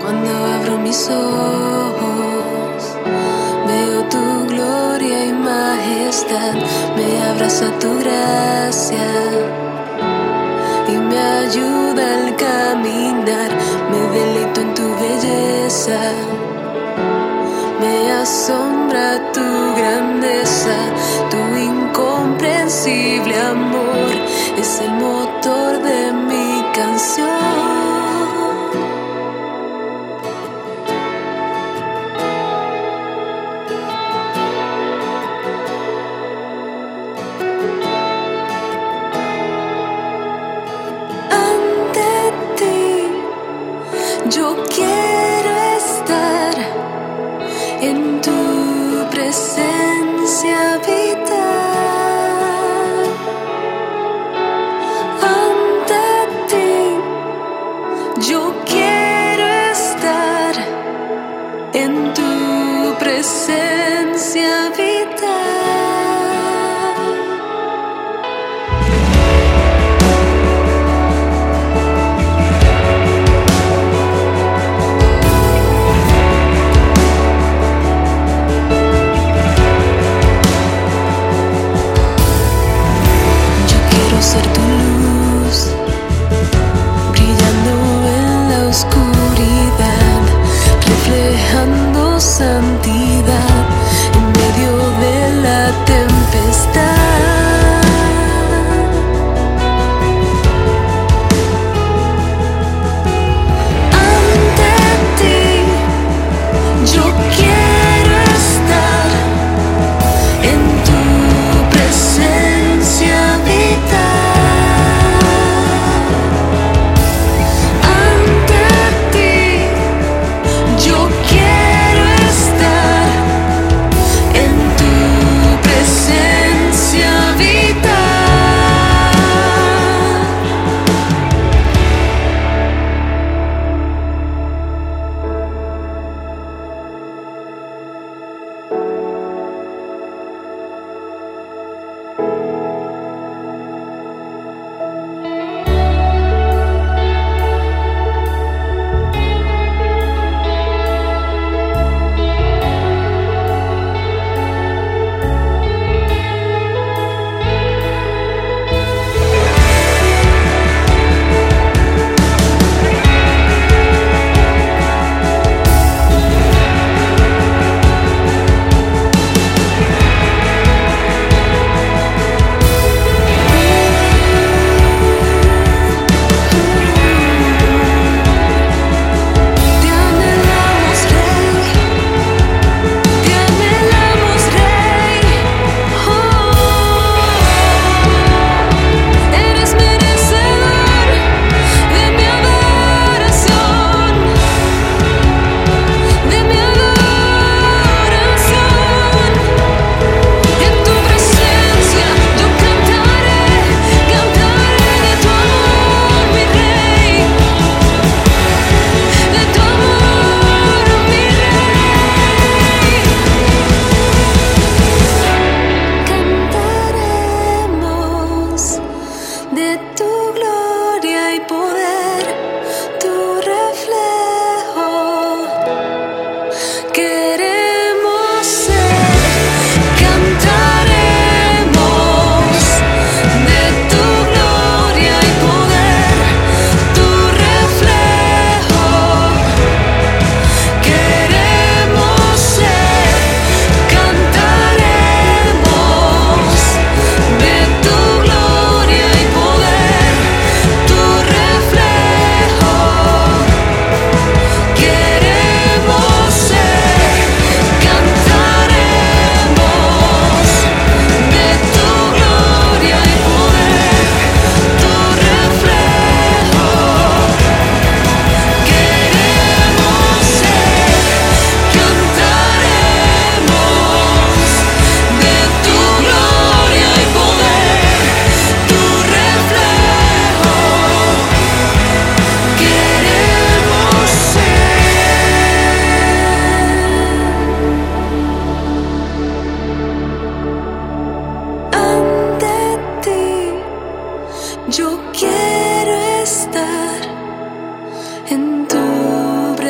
Cuando abro mis ojos, veo tu gloria y majestad, me abraza tu gracia y me ayuda al caminar. es el motor de mi canción. Ante ti, Yo quiero estar en tu oscuridad reflejándose en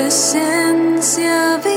presencia viva.